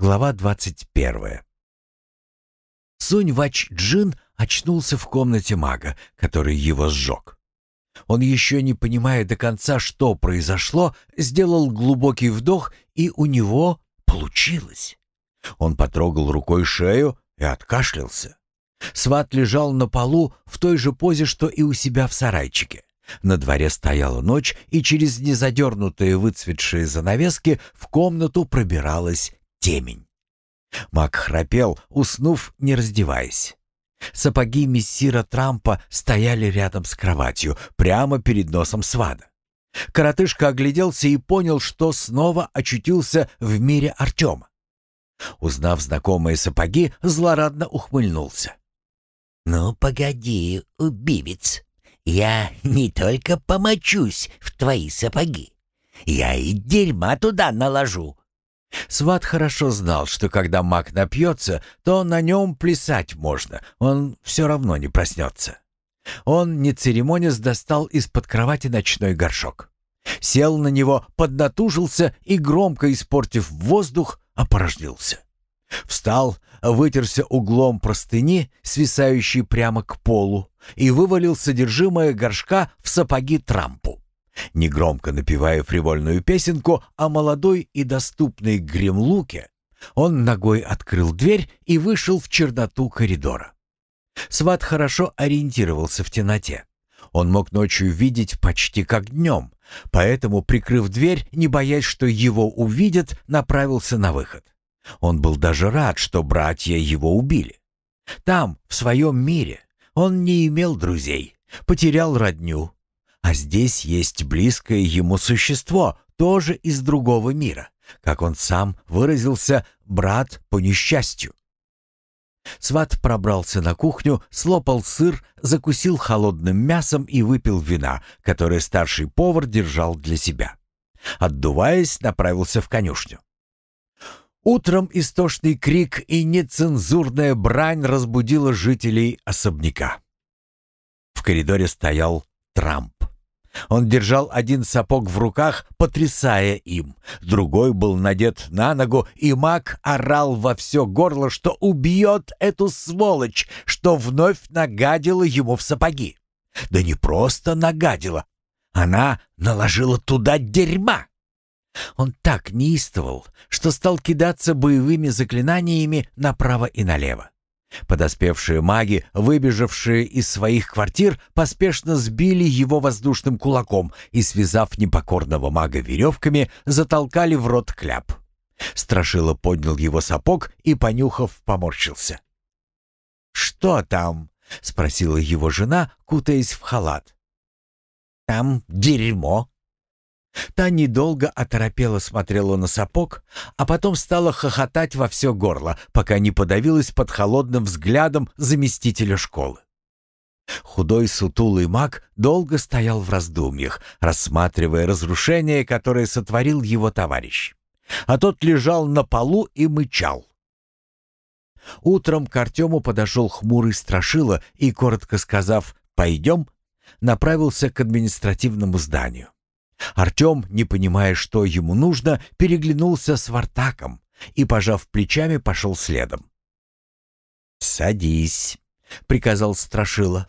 Глава двадцать первая. Сунь Вач Джин очнулся в комнате мага, который его сжег. Он еще не понимая до конца, что произошло, сделал глубокий вдох, и у него получилось. Он потрогал рукой шею и откашлялся. Сват лежал на полу в той же позе, что и у себя в сарайчике. На дворе стояла ночь, и через незадернутые выцветшие занавески в комнату пробиралась темень. Мак храпел, уснув, не раздеваясь. Сапоги мессира Трампа стояли рядом с кроватью, прямо перед носом свада. Коротышка огляделся и понял, что снова очутился в мире Артема. Узнав знакомые сапоги, злорадно ухмыльнулся. «Ну, погоди, убивец, я не только помочусь в твои сапоги, я и дерьма туда наложу, Сват хорошо знал, что когда маг напьется, то на нем плясать можно, он все равно не проснется. Он, не церемонясь, достал из-под кровати ночной горшок. Сел на него, поднатужился и, громко испортив воздух, опорожнился. Встал, вытерся углом простыни, свисающей прямо к полу, и вывалил содержимое горшка в сапоги Трампу негромко напевая фривольную песенку о молодой и доступной гремлуке, он ногой открыл дверь и вышел в черноту коридора. Сват хорошо ориентировался в темноте. Он мог ночью видеть почти как днем, поэтому, прикрыв дверь, не боясь, что его увидят, направился на выход. Он был даже рад, что братья его убили. Там, в своем мире, он не имел друзей, потерял родню, а здесь есть близкое ему существо, тоже из другого мира. Как он сам выразился, брат по несчастью. Сват пробрался на кухню, слопал сыр, закусил холодным мясом и выпил вина, которое старший повар держал для себя. Отдуваясь, направился в конюшню. Утром истошный крик и нецензурная брань разбудила жителей особняка. В коридоре стоял Трамп. Он держал один сапог в руках, потрясая им. Другой был надет на ногу, и маг орал во все горло, что убьет эту сволочь, что вновь нагадила ему в сапоги. Да не просто нагадила, она наложила туда дерьма. Он так неистовал, что стал кидаться боевыми заклинаниями направо и налево. Подоспевшие маги, выбежавшие из своих квартир, поспешно сбили его воздушным кулаком и, связав непокорного мага веревками, затолкали в рот кляп. Страшила поднял его сапог и, понюхав, поморщился. «Что там?» — спросила его жена, кутаясь в халат. «Там дерьмо», Та недолго оторопела смотрела на сапог, а потом стала хохотать во все горло, пока не подавилась под холодным взглядом заместителя школы. Худой сутулый маг долго стоял в раздумьях, рассматривая разрушение, которое сотворил его товарищ. А тот лежал на полу и мычал. Утром к Артему подошел хмурый страшила и, коротко сказав «пойдем», направился к административному зданию. Артем, не понимая, что ему нужно, переглянулся с Вартаком и, пожав плечами, пошел следом. «Садись», — приказал Страшила.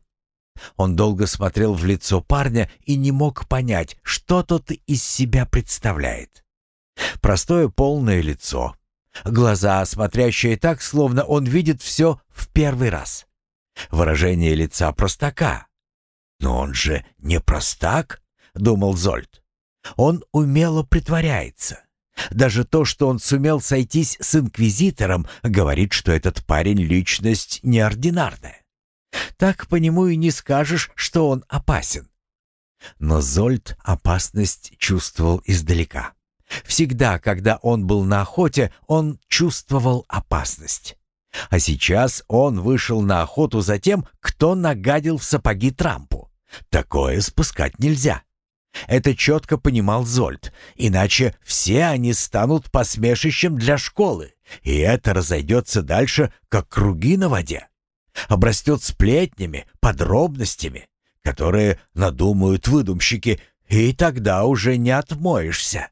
Он долго смотрел в лицо парня и не мог понять, что тот из себя представляет. Простое полное лицо, глаза, смотрящие так, словно он видит все в первый раз. Выражение лица простака. «Но он же не простак», — думал Зольд. Он умело притворяется. Даже то, что он сумел сойтись с инквизитором, говорит, что этот парень — личность неординарная. Так по нему и не скажешь, что он опасен. Но Зольд опасность чувствовал издалека. Всегда, когда он был на охоте, он чувствовал опасность. А сейчас он вышел на охоту за тем, кто нагадил в сапоги Трампу. Такое спускать нельзя. Это четко понимал Зольд, иначе все они станут посмешищем для школы, и это разойдется дальше, как круги на воде. Обрастет сплетнями, подробностями, которые надумают выдумщики, и тогда уже не отмоешься.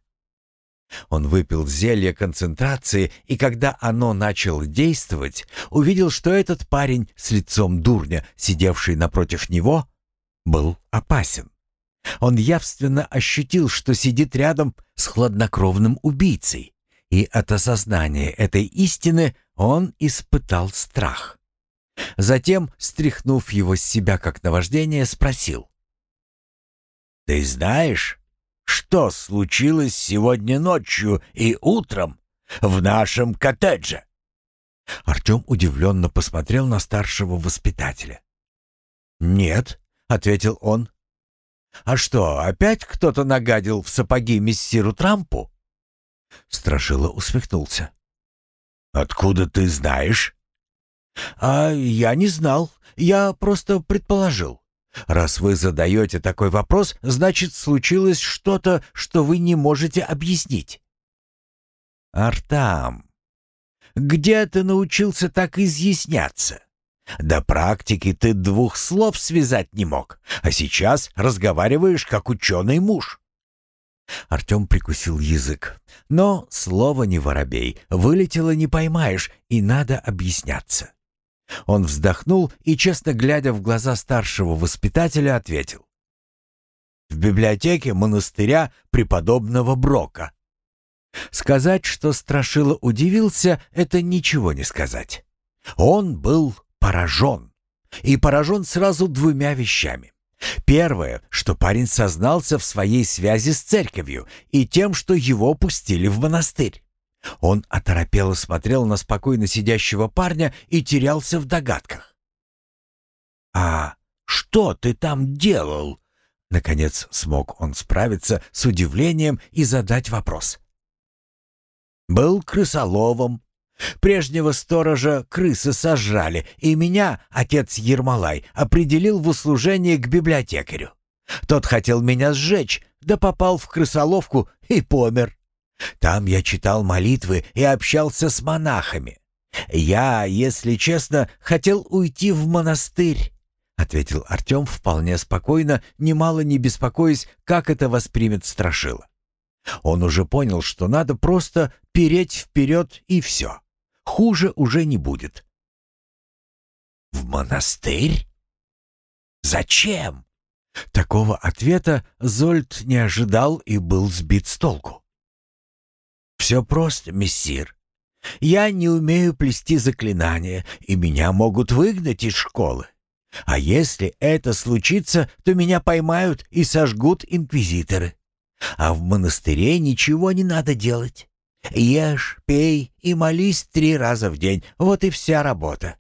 Он выпил зелье концентрации, и когда оно начало действовать, увидел, что этот парень с лицом дурня, сидевший напротив него, был опасен. Он явственно ощутил, что сидит рядом с хладнокровным убийцей, и от осознания этой истины он испытал страх. Затем, стряхнув его с себя как наваждение, спросил. «Ты знаешь, что случилось сегодня ночью и утром в нашем коттедже?» Артем удивленно посмотрел на старшего воспитателя. «Нет», — ответил он. «А что, опять кто-то нагадил в сапоги мессиру Трампу?» Страшила усмехнулся. «Откуда ты знаешь?» «А я не знал. Я просто предположил. Раз вы задаете такой вопрос, значит, случилось что-то, что вы не можете объяснить». «Артам, где ты научился так изъясняться? До практики ты двух слов связать не мог, а сейчас разговариваешь как ученый муж». Артем прикусил язык. Но слово не воробей, вылетело не поймаешь, и надо объясняться. Он вздохнул и, честно глядя в глаза старшего воспитателя, ответил. «В библиотеке монастыря преподобного Брока». Сказать, что Страшила удивился, это ничего не сказать. Он был поражен. И поражен сразу двумя вещами. Первое, что парень сознался в своей связи с церковью и тем, что его пустили в монастырь. Он оторопело смотрел на спокойно сидящего парня и терялся в догадках. «А что ты там делал?» Наконец смог он справиться с удивлением и задать вопрос. «Был крысоловом. Прежнего сторожа крысы сожрали, и меня отец Ермолай определил в услужение к библиотекарю. Тот хотел меня сжечь, да попал в крысоловку и помер. Там я читал молитвы и общался с монахами. Я, если честно, хотел уйти в монастырь, ответил Артем вполне спокойно, немало не беспокоясь, как это воспримет Страшила. Он уже понял, что надо просто переть вперед и все. Хуже уже не будет. «В монастырь? Зачем?» Такого ответа Зольд не ожидал и был сбит с толку. «Все просто, мессир. Я не умею плести заклинания, и меня могут выгнать из школы. А если это случится, то меня поймают и сожгут инквизиторы. А в монастыре ничего не надо делать. Ешь, пей и молись три раза в день. Вот и вся работа.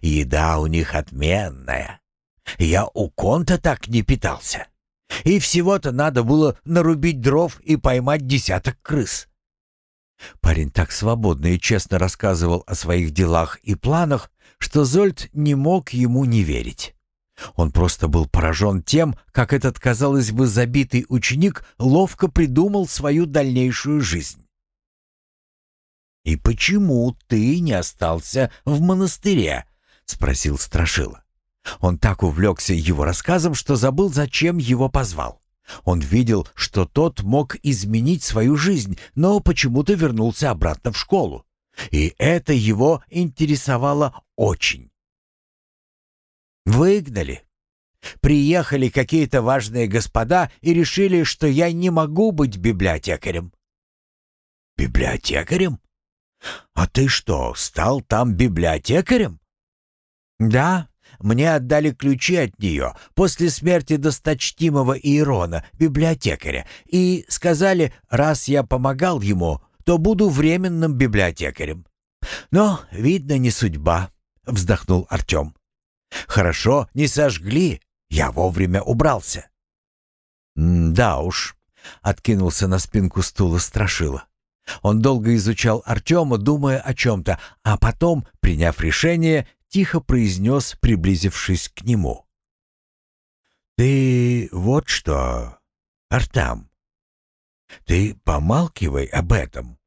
Еда у них отменная. Я у конта так не питался. И всего-то надо было нарубить дров и поймать десяток крыс. Парень так свободно и честно рассказывал о своих делах и планах, что Зольд не мог ему не верить. Он просто был поражен тем, как этот, казалось бы, забитый ученик ловко придумал свою дальнейшую жизнь. «И почему ты не остался в монастыре?» — спросил Страшила. Он так увлекся его рассказом, что забыл, зачем его позвал. Он видел, что тот мог изменить свою жизнь, но почему-то вернулся обратно в школу. И это его интересовало очень. Выгнали. Приехали какие-то важные господа и решили, что я не могу быть библиотекарем. Библиотекарем? А ты что, стал там библиотекарем? Да, мне отдали ключи от нее после смерти досточтимого Иерона, библиотекаря, и сказали, раз я помогал ему, то буду временным библиотекарем. Но, видно, не судьба, — вздохнул Артем. Хорошо, не сожгли, я вовремя убрался. «Да уж», — откинулся на спинку стула Страшила. Он долго изучал Артема, думая о чем-то, а потом, приняв решение, тихо произнес, приблизившись к нему. «Ты вот что, Артам, ты помалкивай об этом.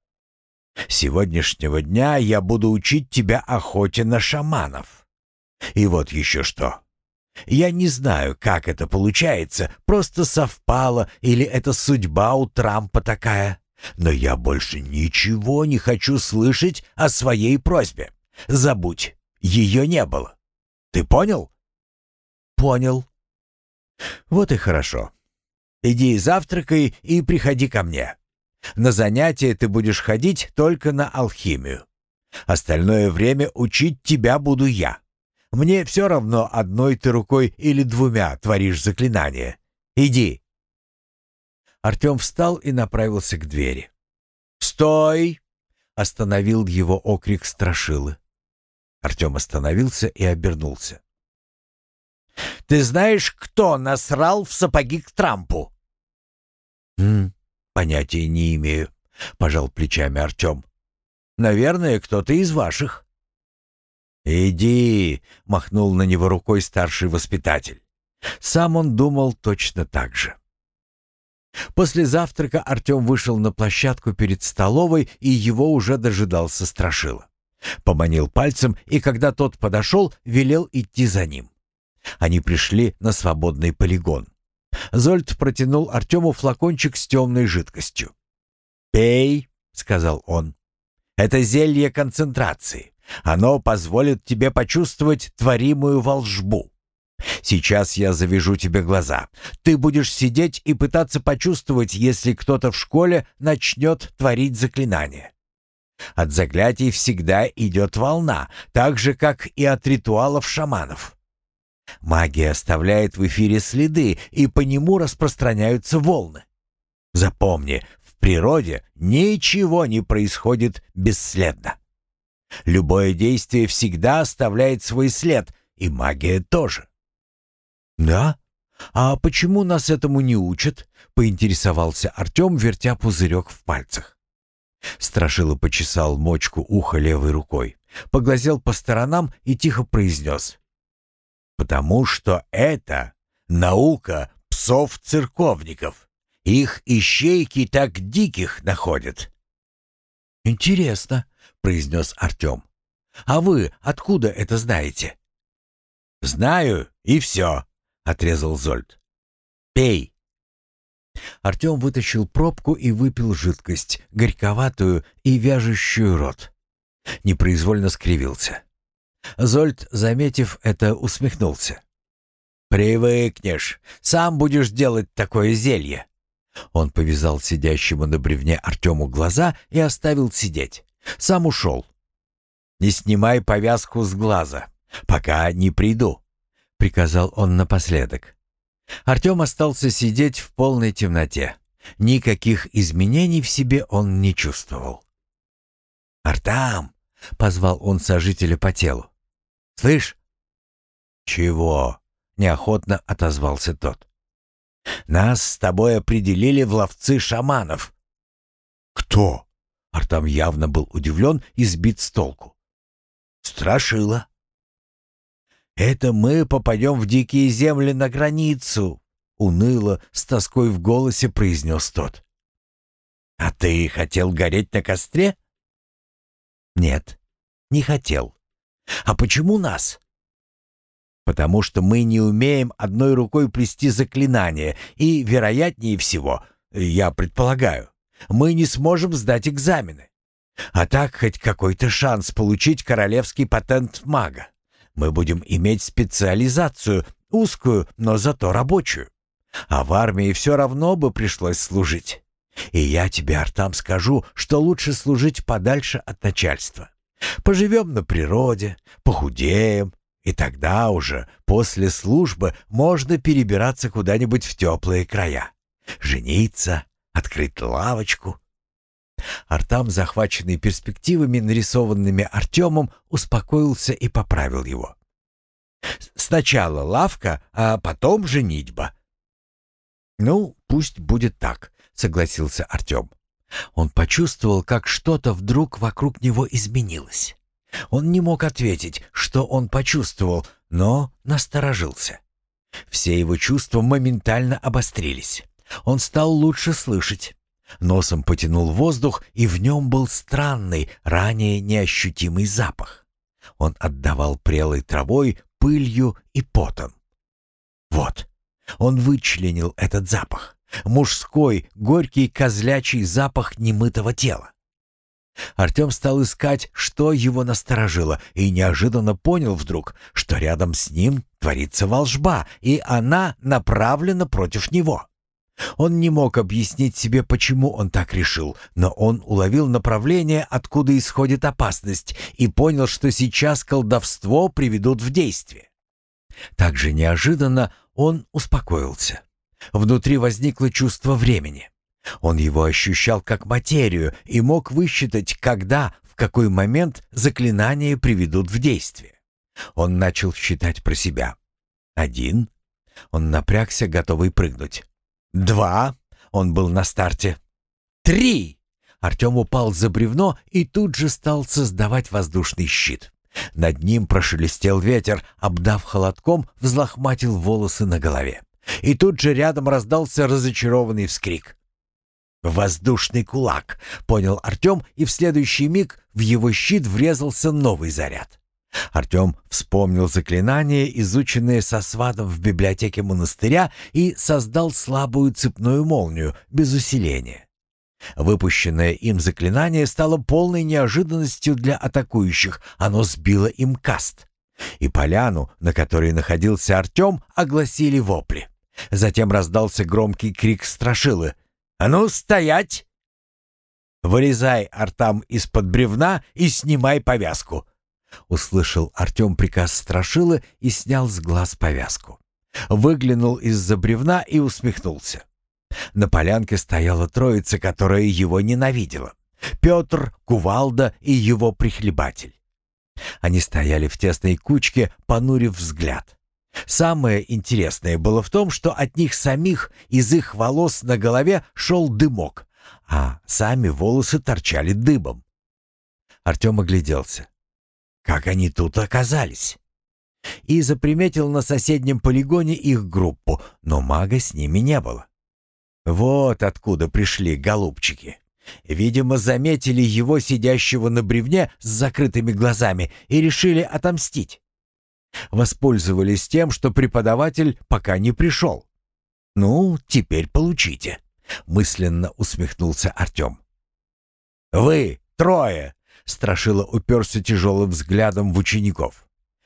Сегодняшнего дня я буду учить тебя охоте на шаманов. И вот еще что. Я не знаю, как это получается, просто совпало или это судьба у Трампа такая. Но я больше ничего не хочу слышать о своей просьбе. Забудь, ее не было. Ты понял? Понял. Вот и хорошо. Иди завтракай и приходи ко мне. На занятия ты будешь ходить только на алхимию. Остальное время учить тебя буду я. Мне все равно, одной ты рукой или двумя творишь заклинание. Иди. Артем встал и направился к двери. «Стой!» — остановил его окрик страшилы. Артем остановился и обернулся. «Ты знаешь, кто насрал в сапоги к Трампу?» «Хм, понятия не имею», — пожал плечами Артем. «Наверное, кто-то из ваших». «Иди!» — махнул на него рукой старший воспитатель. Сам он думал точно так же. После завтрака Артем вышел на площадку перед столовой, и его уже дожидался Страшила. Поманил пальцем, и когда тот подошел, велел идти за ним. Они пришли на свободный полигон. Зольд протянул Артему флакончик с темной жидкостью. «Пей», — сказал он. «Это зелье концентрации. Оно позволит тебе почувствовать творимую волжбу. Сейчас я завяжу тебе глаза. Ты будешь сидеть и пытаться почувствовать, если кто-то в школе начнет творить заклинание. От заклятий всегда идет волна, так же, как и от ритуалов шаманов. Магия оставляет в эфире следы, и по нему распространяются волны. Запомни, в природе ничего не происходит бесследно. Любое действие всегда оставляет свой след, и магия тоже. «Да? А почему нас этому не учат?» — поинтересовался Артем, вертя пузырек в пальцах. Страшила почесал мочку уха левой рукой, поглазел по сторонам и тихо произнес. «Потому что это наука псов-церковников. Их ищейки так диких находят». «Интересно», — произнес Артем. «А вы откуда это знаете?» «Знаю, и все», — отрезал Зольд. «Пей». Артем вытащил пробку и выпил жидкость, горьковатую и вяжущую рот. Непроизвольно скривился. Зольд, заметив это, усмехнулся. «Привыкнешь. Сам будешь делать такое зелье». Он повязал сидящему на бревне Артему глаза и оставил сидеть. Сам ушел. «Не снимай повязку с глаза, пока не приду», — приказал он напоследок. Артем остался сидеть в полной темноте. Никаких изменений в себе он не чувствовал. «Артам!» — позвал он сожителя по телу. «Слышь?» «Чего?» — неохотно отозвался тот. «Нас с тобой определили в ловцы шаманов». «Кто?» — Артам явно был удивлен и сбит с толку. «Страшило». «Это мы попадем в дикие земли на границу», — уныло, с тоской в голосе произнес тот. «А ты хотел гореть на костре?» «Нет, не хотел. А почему нас?» «Потому что мы не умеем одной рукой плести заклинания, и, вероятнее всего, я предполагаю, мы не сможем сдать экзамены. А так хоть какой-то шанс получить королевский патент мага мы будем иметь специализацию, узкую, но зато рабочую. А в армии все равно бы пришлось служить. И я тебе, Артам, скажу, что лучше служить подальше от начальства. Поживем на природе, похудеем, и тогда уже, после службы, можно перебираться куда-нибудь в теплые края. Жениться, открыть лавочку. Артам, захваченный перспективами, нарисованными Артемом, успокоился и поправил его. «Сначала лавка, а потом женитьба». «Ну, пусть будет так», — согласился Артем. Он почувствовал, как что-то вдруг вокруг него изменилось. Он не мог ответить, что он почувствовал, но насторожился. Все его чувства моментально обострились. Он стал лучше слышать. Носом потянул воздух, и в нем был странный, ранее неощутимый запах. Он отдавал прелой травой, пылью и потом. Вот, он вычленил этот запах, Мужской, горький козлячий запах немытого тела. Артем стал искать, что его насторожило, и неожиданно понял вдруг, что рядом с ним творится волжба, и она направлена против него. Он не мог объяснить себе, почему он так решил, но он уловил направление, откуда исходит опасность, и понял, что сейчас колдовство приведут в действие. Так же неожиданно он успокоился. Внутри возникло чувство времени. Он его ощущал как материю и мог высчитать, когда, в какой момент заклинания приведут в действие. Он начал считать про себя. Один. Он напрягся, готовый прыгнуть. Два. Он был на старте. Три. Артем упал за бревно и тут же стал создавать воздушный щит. Над ним прошелестел ветер, обдав холодком, взлохматил волосы на голове. И тут же рядом раздался разочарованный вскрик. «Воздушный кулак», — понял Артем, и в следующий миг в его щит врезался новый заряд. Артем вспомнил заклинание, изученное со сватом в библиотеке монастыря, и создал слабую цепную молнию без усиления. Выпущенное им заклинание стало полной неожиданностью для атакующих, оно сбило им каст. И поляну, на которой находился Артем, огласили вопли. Затем раздался громкий крик страшилы — «А ну, стоять!» «Вырезай артам из-под бревна и снимай повязку!» Услышал Артем приказ Страшилы и снял с глаз повязку. Выглянул из-за бревна и усмехнулся. На полянке стояла троица, которая его ненавидела. Петр, Кувалда и его прихлебатель. Они стояли в тесной кучке, понурив взгляд. Самое интересное было в том, что от них самих из их волос на голове шел дымок, а сами волосы торчали дыбом. Артем огляделся. Как они тут оказались? И заприметил на соседнем полигоне их группу, но мага с ними не было. Вот откуда пришли голубчики. Видимо, заметили его сидящего на бревне с закрытыми глазами и решили отомстить. Воспользовались тем, что преподаватель пока не пришел. «Ну, теперь получите», — мысленно усмехнулся Артем. «Вы, трое!» — Страшила уперся тяжелым взглядом в учеников.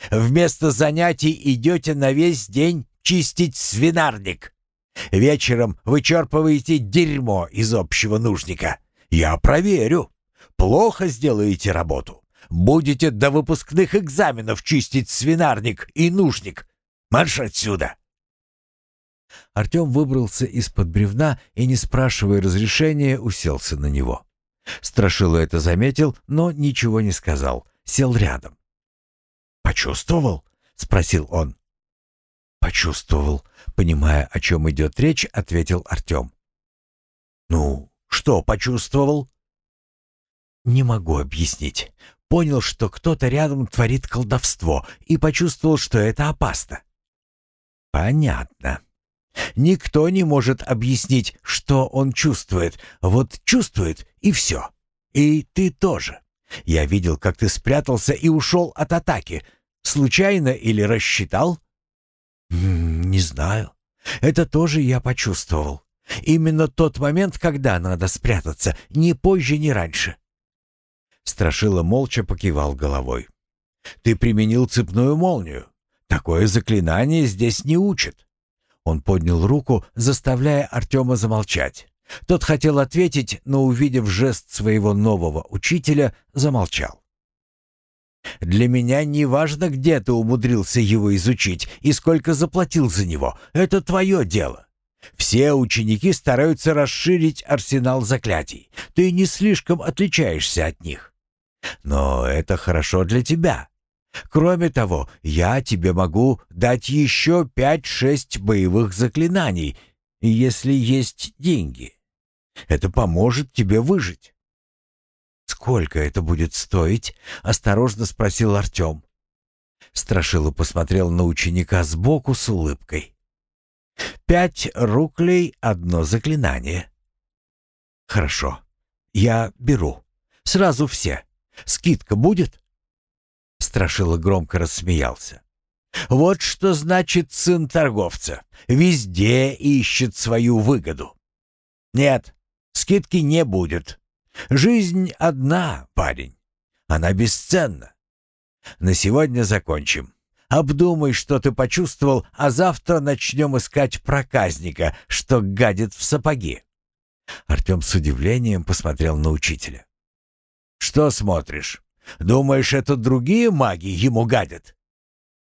«Вместо занятий идете на весь день чистить свинарник. Вечером вычерпываете дерьмо из общего нужника. Я проверю. Плохо сделаете работу. Будете до выпускных экзаменов чистить свинарник и нужник. Марш отсюда!» Артем выбрался из-под бревна и, не спрашивая разрешения, уселся на него. Страшило это заметил, но ничего не сказал. Сел рядом. «Почувствовал?» — спросил он. «Почувствовал», — понимая, о чем идет речь, ответил Артем. «Ну, что почувствовал?» «Не могу объяснить понял, что кто-то рядом творит колдовство и почувствовал, что это опасно. Понятно. Никто не может объяснить, что он чувствует. Вот чувствует и все. И ты тоже. Я видел, как ты спрятался и ушел от атаки. Случайно или рассчитал? Не знаю. Это тоже я почувствовал. Именно тот момент, когда надо спрятаться, ни позже, ни раньше. Страшила молча покивал головой. «Ты применил цепную молнию. Такое заклинание здесь не учат». Он поднял руку, заставляя Артема замолчать. Тот хотел ответить, но, увидев жест своего нового учителя, замолчал. «Для меня не важно, где ты умудрился его изучить и сколько заплатил за него. Это твое дело. Все ученики стараются расширить арсенал заклятий. Ты не слишком отличаешься от них. Но это хорошо для тебя. Кроме того, я тебе могу дать еще пять-шесть боевых заклинаний, если есть деньги. Это поможет тебе выжить. «Сколько это будет стоить?» — осторожно спросил Артем. Страшила посмотрел на ученика сбоку с улыбкой. «Пять руклей — одно заклинание». «Хорошо, я беру. Сразу все. Скидка будет?» Страшила громко рассмеялся. Вот что значит сын торговца. Везде ищет свою выгоду. Нет, скидки не будет. Жизнь одна, парень. Она бесценна. На сегодня закончим. Обдумай, что ты почувствовал, а завтра начнем искать проказника, что гадит в сапоги. Артем с удивлением посмотрел на учителя. «Что смотришь? Думаешь, это другие маги ему гадят?»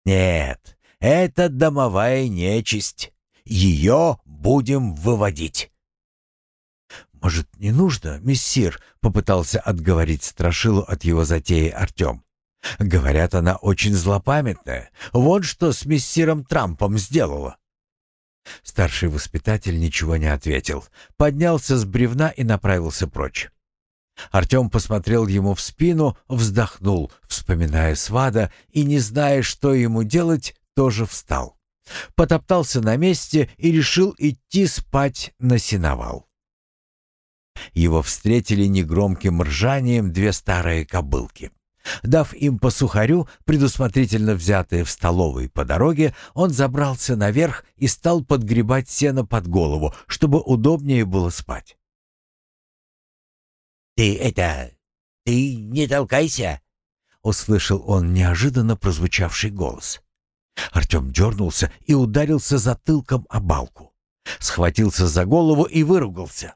«Нет, это домовая нечисть. Ее будем выводить». «Может, не нужно, мессир?» — попытался отговорить Страшилу от его затеи Артем. «Говорят, она очень злопамятная. Вот что с мессиром Трампом сделала». Старший воспитатель ничего не ответил, поднялся с бревна и направился прочь. Артем посмотрел ему в спину, вздохнул, вспоминая свада, и, не зная, что ему делать, тоже встал. Потоптался на месте и решил идти спать на сеновал. Его встретили негромким ржанием две старые кобылки. Дав им по сухарю, предусмотрительно взятые в столовой по дороге, он забрался наверх и стал подгребать сено под голову, чтобы удобнее было спать. «Ты это... ты не толкайся!» — услышал он неожиданно прозвучавший голос. Артем дернулся и ударился затылком о балку. Схватился за голову и выругался.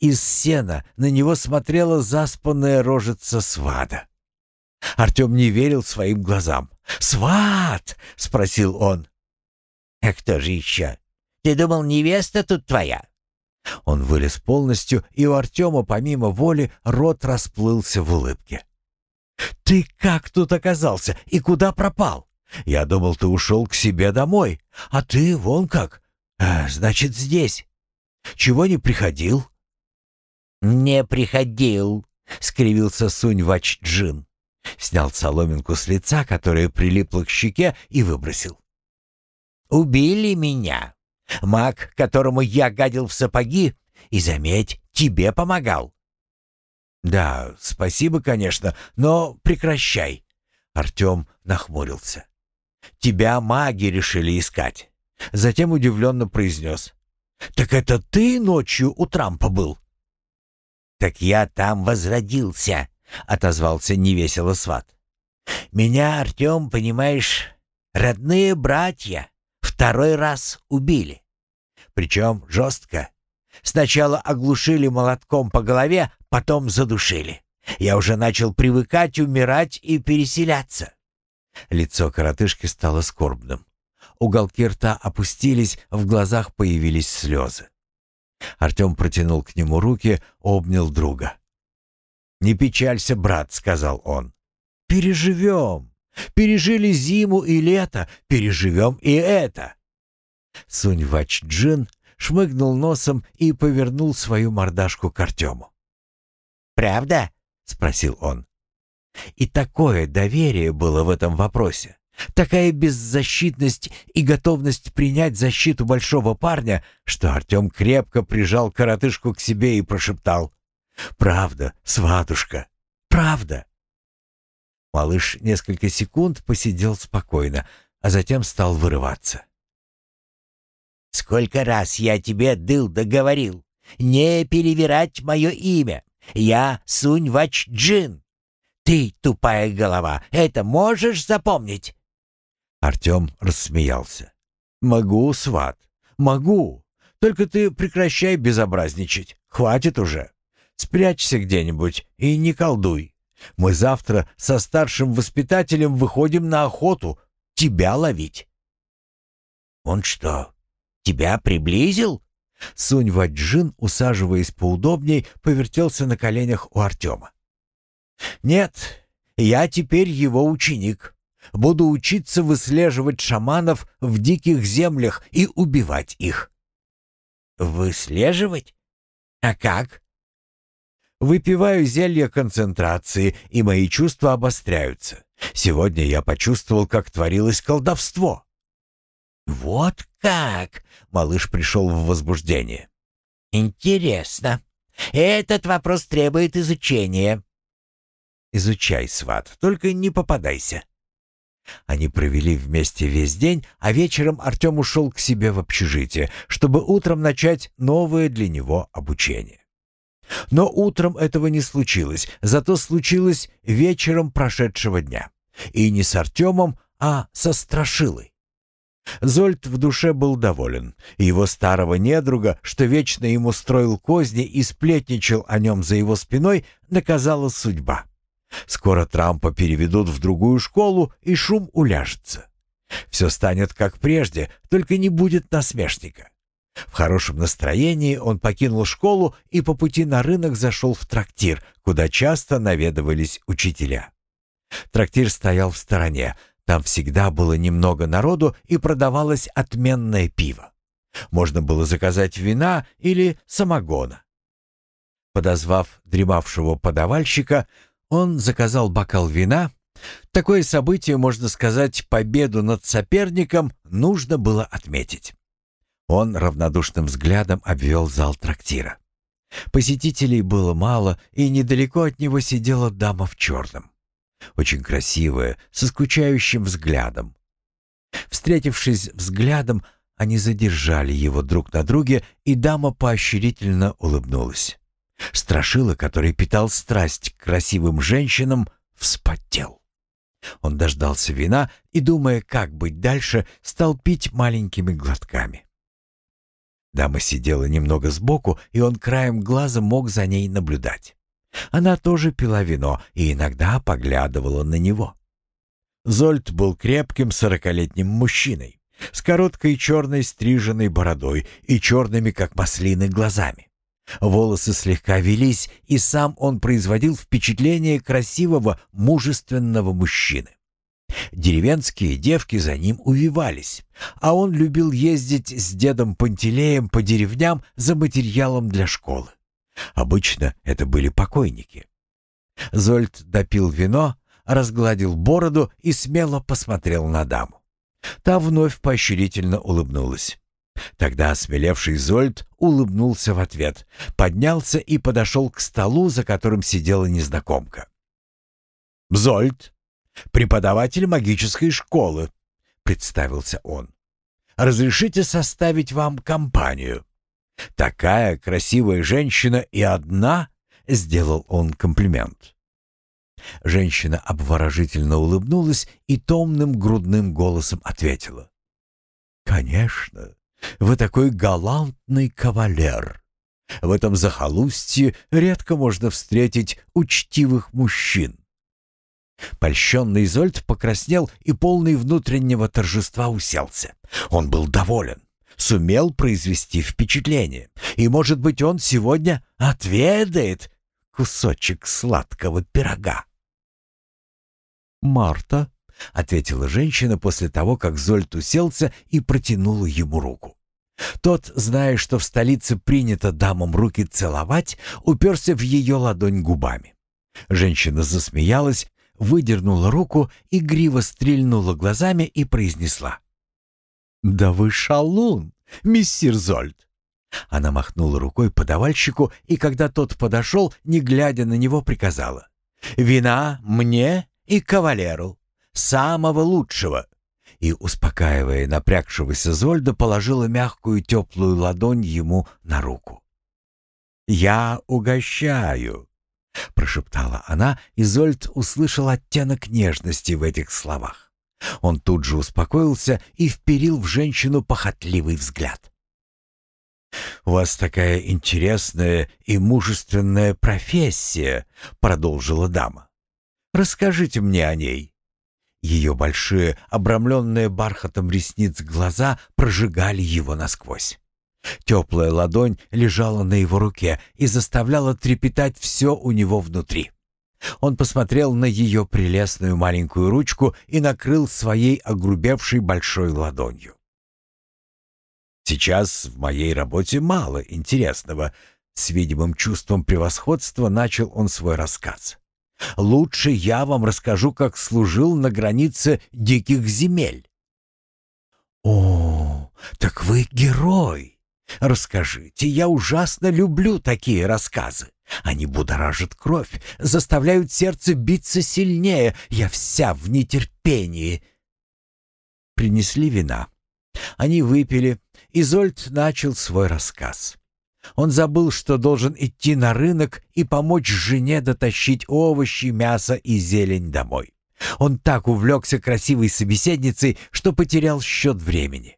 Из сена на него смотрела заспанная рожица свада. Артем не верил своим глазам. «Сват!» — спросил он. «А кто же еще? Ты думал, невеста тут твоя?» Он вылез полностью, и у Артема помимо воли рот расплылся в улыбке. «Ты как тут оказался и куда пропал? Я думал, ты ушел к себе домой, а ты вон как. А, значит, здесь. Чего не приходил?» «Не приходил», — скривился Сунь Вач-Джин. Снял соломинку с лица, которая прилипла к щеке, и выбросил. «Убили меня. Маг, которому я гадил в сапоги, и, заметь, тебе помогал». «Да, спасибо, конечно, но прекращай». Артем нахмурился. «Тебя маги решили искать». Затем удивленно произнес. «Так это ты ночью у Трампа был?» «Так я там возродился», — отозвался невесело сват. «Меня, Артем, понимаешь, родные братья второй раз убили. Причем жестко. Сначала оглушили молотком по голове, потом задушили. Я уже начал привыкать, умирать и переселяться». Лицо коротышки стало скорбным. Уголки рта опустились, в глазах появились слезы. Артем протянул к нему руки, обнял друга. «Не печалься, брат», — сказал он. «Переживем. Пережили зиму и лето, переживем и это». Сунь Вач-Джин шмыгнул носом и повернул свою мордашку к Артему. «Правда?» — спросил он. И такое доверие было в этом вопросе, такая беззащитность и готовность принять защиту большого парня, что Артем крепко прижал коротышку к себе и прошептал «Правда, сватушка, правда». Малыш несколько секунд посидел спокойно, а затем стал вырываться. «Сколько раз я тебе, Дылда, говорил, не перевирать мое имя. Я Сунь-Вач-Джин. Ты, тупая голова, это можешь запомнить?» Артем рассмеялся. «Могу, сват, могу. Только ты прекращай безобразничать. Хватит уже». Спрячься где-нибудь и не колдуй. Мы завтра со старшим воспитателем выходим на охоту тебя ловить». «Он что, тебя приблизил?» Сунь Ваджин, усаживаясь поудобней, повертелся на коленях у Артема. «Нет, я теперь его ученик. Буду учиться выслеживать шаманов в диких землях и убивать их». «Выслеживать? А как?» Выпиваю зелье концентрации, и мои чувства обостряются. Сегодня я почувствовал, как творилось колдовство. «Вот как!» — малыш пришел в возбуждение. «Интересно. Этот вопрос требует изучения». «Изучай, сват, только не попадайся». Они провели вместе весь день, а вечером Артем ушел к себе в общежитие, чтобы утром начать новое для него обучение. Но утром этого не случилось, зато случилось вечером прошедшего дня. И не с Артемом, а со Страшилой. Зольд в душе был доволен. Его старого недруга, что вечно ему строил козни и сплетничал о нем за его спиной, наказала судьба. Скоро Трампа переведут в другую школу, и шум уляжется. Все станет как прежде, только не будет насмешника. В хорошем настроении он покинул школу и по пути на рынок зашел в трактир, куда часто наведывались учителя. Трактир стоял в стороне, там всегда было немного народу и продавалось отменное пиво. Можно было заказать вина или самогона. Подозвав дремавшего подавальщика, он заказал бокал вина. Такое событие, можно сказать, победу над соперником нужно было отметить. Он равнодушным взглядом обвел зал трактира. Посетителей было мало, и недалеко от него сидела дама в черном. Очень красивая, со скучающим взглядом. Встретившись взглядом, они задержали его друг на друге, и дама поощрительно улыбнулась. Страшила, который питал страсть к красивым женщинам, вспотел. Он дождался вина и, думая, как быть дальше, стал пить маленькими глотками. Дама сидела немного сбоку, и он краем глаза мог за ней наблюдать. Она тоже пила вино и иногда поглядывала на него. Зольд был крепким сорокалетним мужчиной, с короткой черной стриженной бородой и черными, как маслины, глазами. Волосы слегка велись, и сам он производил впечатление красивого, мужественного мужчины. Деревенские девки за ним увивались, а он любил ездить с дедом Пантелеем по деревням за материалом для школы. Обычно это были покойники. Зольд допил вино, разгладил бороду и смело посмотрел на даму. Та вновь поощрительно улыбнулась. Тогда осмелевший Зольд улыбнулся в ответ, поднялся и подошел к столу, за которым сидела незнакомка. «Зольд, преподаватель магической школы», — представился он. «Разрешите составить вам компанию?» «Такая красивая женщина и одна?» — сделал он комплимент. Женщина обворожительно улыбнулась и томным грудным голосом ответила. «Конечно, вы такой галантный кавалер. В этом захолустье редко можно встретить учтивых мужчин. Польщенный Зольд покраснел и полный внутреннего торжества уселся. Он был доволен, сумел произвести впечатление. И, может быть, он сегодня отведает кусочек сладкого пирога. «Марта», — ответила женщина после того, как Зольд уселся и протянула ему руку. Тот, зная, что в столице принято дамам руки целовать, уперся в ее ладонь губами. Женщина засмеялась, выдернула руку, игриво стрельнула глазами и произнесла. «Да вы шалун, миссир Зольд!» Она махнула рукой подавальщику, и когда тот подошел, не глядя на него, приказала. «Вина мне и кавалеру, самого лучшего, и, успокаивая напрягшегося Зольда, положила мягкую теплую ладонь ему на руку. «Я угощаю», — прошептала она, и Зольд услышал оттенок нежности в этих словах. Он тут же успокоился и вперил в женщину похотливый взгляд. «У вас такая интересная и мужественная профессия», — продолжила дама. «Расскажите мне о ней». Ее большие, обрамленные бархатом ресниц глаза прожигали его насквозь. Теплая ладонь лежала на его руке и заставляла трепетать все у него внутри. Он посмотрел на ее прелестную маленькую ручку и накрыл своей огрубевшей большой ладонью. «Сейчас в моей работе мало интересного», — с видимым чувством превосходства начал он свой рассказ. Лучше я вам расскажу, как служил на границе диких земель». «О, так вы герой! Расскажите, я ужасно люблю такие рассказы. Они будоражат кровь, заставляют сердце биться сильнее. Я вся в нетерпении», принесли вина. Они выпили, и Зольд начал свой рассказ. Он забыл, что должен идти на рынок и помочь жене дотащить овощи, мясо и зелень домой. Он так увлекся красивой собеседницей, что потерял счет времени.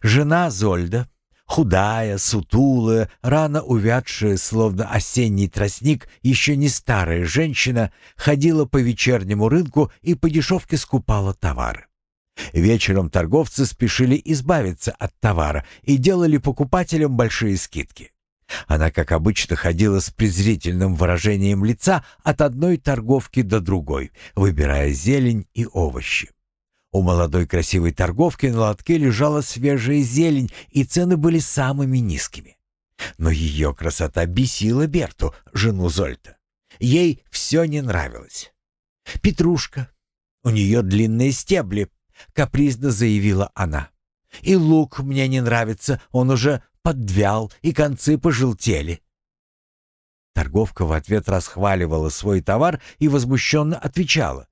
Жена Зольда, худая, сутулая, рано увядшая, словно осенний тростник, еще не старая женщина, ходила по вечернему рынку и по дешевке скупала товары. Вечером торговцы спешили избавиться от товара и делали покупателям большие скидки. Она, как обычно, ходила с презрительным выражением лица от одной торговки до другой, выбирая зелень и овощи. У молодой красивой торговки на лотке лежала свежая зелень, и цены были самыми низкими. Но ее красота бесила Берту, жену Зольта. Ей все не нравилось. «Петрушка, у нее длинные стебли», — капризно заявила она. «И лук мне не нравится, он уже подвял, и концы пожелтели». Торговка в ответ расхваливала свой товар и возмущенно отвечала.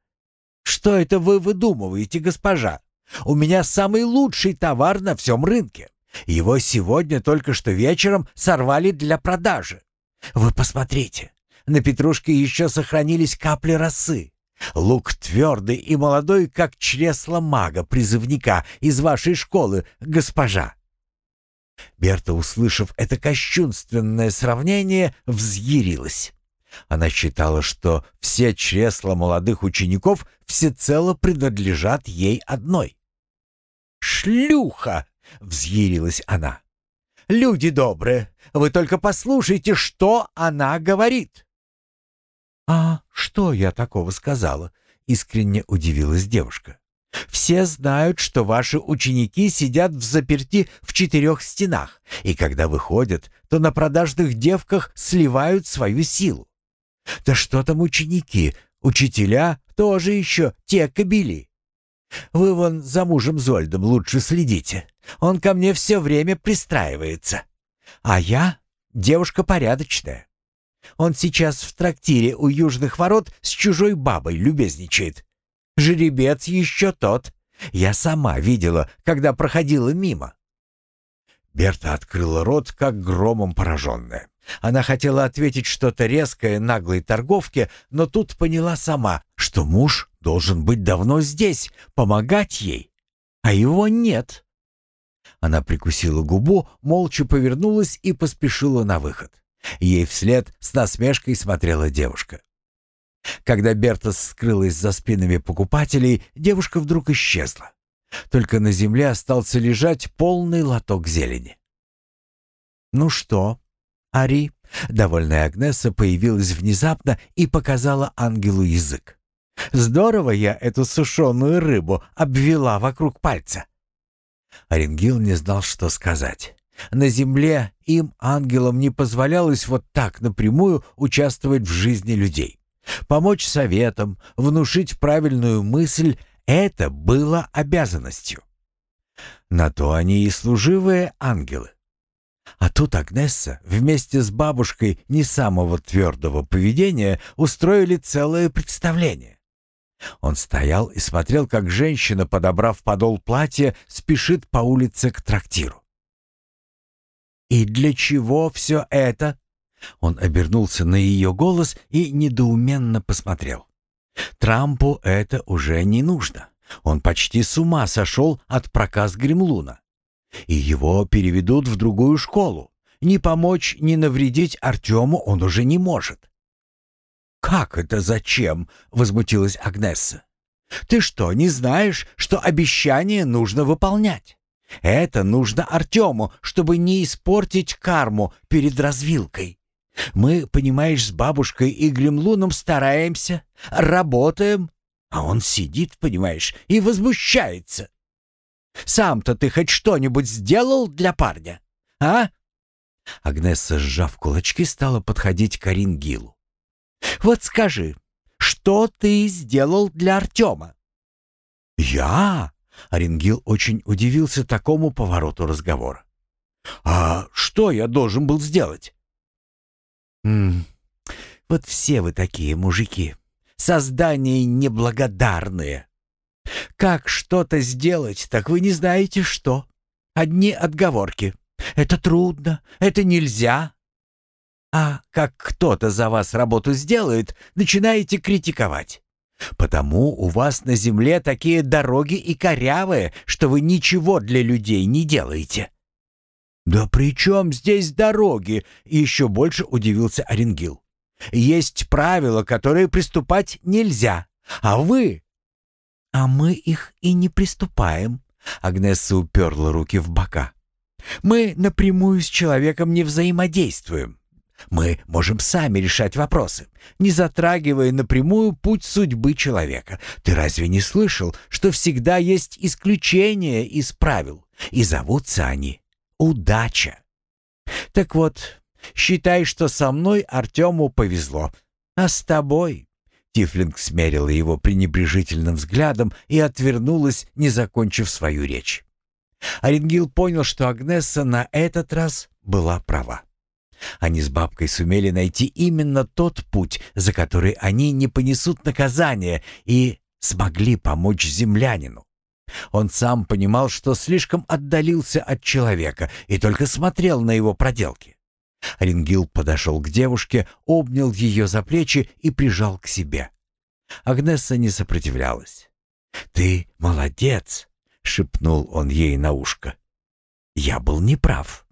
«Что это вы выдумываете, госпожа? У меня самый лучший товар на всем рынке. Его сегодня только что вечером сорвали для продажи. Вы посмотрите, на петрушке еще сохранились капли росы. Лук твердый и молодой, как чресло мага-призывника из вашей школы, госпожа. Берта, услышав это кощунственное сравнение, взъярилась. Она считала, что все чресла молодых учеников всецело принадлежат ей одной. «Шлюха!» — взъярилась она. «Люди добрые, вы только послушайте, что она говорит!» «А что я такого сказала?» — искренне удивилась девушка. «Все знают, что ваши ученики сидят в заперти в четырех стенах, и когда выходят, то на продажных девках сливают свою силу. Да что там ученики, учителя тоже еще те кобели. Вы вон за мужем Зольдом лучше следите, он ко мне все время пристраивается. А я девушка порядочная. Он сейчас в трактире у южных ворот с чужой бабой любезничает. Жеребец еще тот. Я сама видела, когда проходила мимо». Берта открыла рот, как громом пораженная. Она хотела ответить что-то резкое наглой торговке, но тут поняла сама, что муж должен быть давно здесь, помогать ей, а его нет. Она прикусила губу, молча повернулась и поспешила на выход. Ей вслед с насмешкой смотрела девушка. Когда Бертас скрылась за спинами покупателей, девушка вдруг исчезла. Только на земле остался лежать полный лоток зелени. «Ну что, Ари?» Довольная Агнеса появилась внезапно и показала ангелу язык. «Здорово я эту сушеную рыбу обвела вокруг пальца». Оренгил не знал, что сказать. На земле им, ангелам, не позволялось вот так напрямую участвовать в жизни людей. Помочь советам, внушить правильную мысль — это было обязанностью. На то они и служивые ангелы. А тут Агнесса вместе с бабушкой не самого твердого поведения устроили целое представление. Он стоял и смотрел, как женщина, подобрав подол платья, спешит по улице к трактиру. «И для чего все это?» Он обернулся на ее голос и недоуменно посмотрел. Трампу это уже не нужно. Он почти с ума сошел от проказ Гремлуна. И его переведут в другую школу. Ни помочь, ни навредить Артему он уже не может. «Как это зачем?» — возмутилась Агнесса. «Ты что, не знаешь, что обещание нужно выполнять?» Это нужно Артему, чтобы не испортить карму перед развилкой. Мы, понимаешь, с бабушкой и Гремлуном стараемся, работаем, а он сидит, понимаешь, и возмущается. Сам-то ты хоть что-нибудь сделал для парня, а?» Агнесса, сжав кулачки, стала подходить к Оренгилу. «Вот скажи, что ты сделал для Артема?» «Я?» Оренгил очень удивился такому повороту разговора. «А что я должен был сделать?» «М -м, «Вот все вы такие мужики, создания неблагодарные. Как что-то сделать, так вы не знаете что. Одни отговорки. Это трудно, это нельзя. А как кто-то за вас работу сделает, начинаете критиковать. Потому у вас на земле такие дороги и корявые, что вы ничего для людей не делаете». «Да при чем здесь дороги?» — еще больше удивился Оренгил. «Есть правила, которые приступать нельзя, а вы...» «А мы их и не приступаем», — Агнесса уперла руки в бока. «Мы напрямую с человеком не взаимодействуем. Мы можем сами решать вопросы, не затрагивая напрямую путь судьбы человека. Ты разве не слышал, что всегда есть исключения из правил, и зовутся они «удача»? Так вот, считай, что со мной Артему повезло, а с тобой... Тифлинг смерила его пренебрежительным взглядом и отвернулась, не закончив свою речь. Оренгил понял, что Агнесса на этот раз была права. Они с бабкой сумели найти именно тот путь, за который они не понесут наказания, и смогли помочь землянину. Он сам понимал, что слишком отдалился от человека и только смотрел на его проделки. Рингил подошел к девушке, обнял ее за плечи и прижал к себе. Агнесса не сопротивлялась. «Ты молодец!» — шепнул он ей на ушко. «Я был неправ».